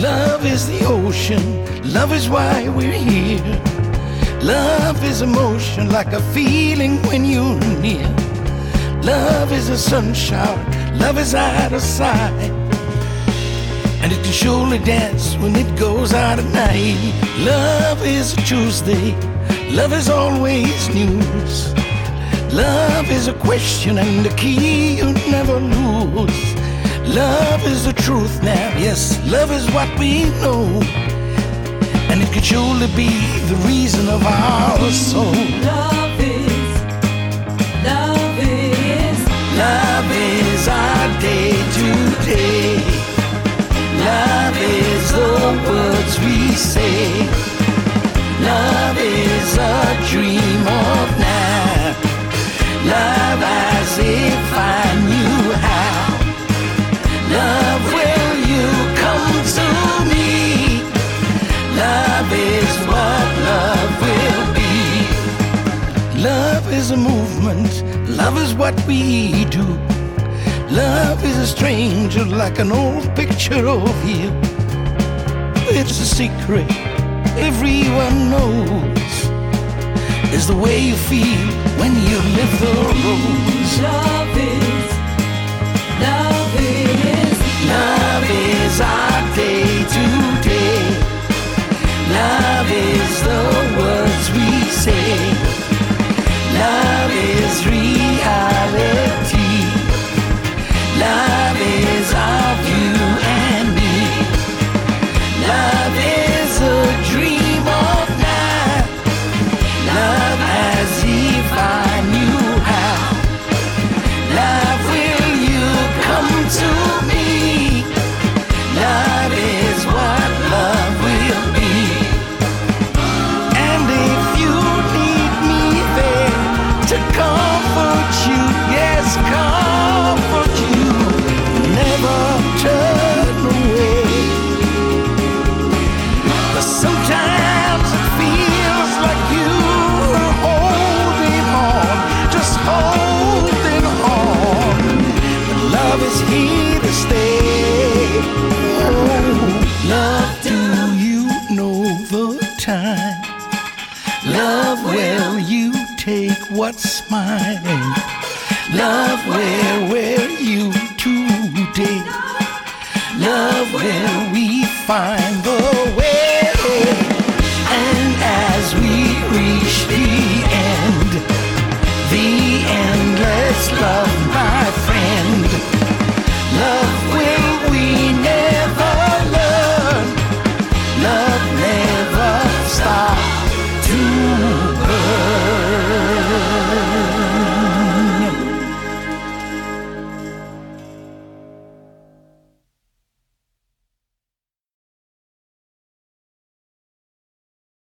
Love is the ocean, love is why we're here. Love is emotion like a feeling when you're near. Love is a sun shower, love is out of sight. And it can surely dance when it goes out at night. Love is a Tuesday, love is always news. Love is a question and a key you never lose. Love is the truth now, yes, love is what we know. And it could surely be the reason of our soul. Love is, love is, Love is our day to day. Love is the words we say. Love is a is a movement, love is what we do. Love is a stranger like an old picture of you. It's a secret everyone knows. Is the way you feel when you live the roads. Love, will you take what's mine? Love, where were you today? Love, where we find the way? And as we reach the end, the endless love.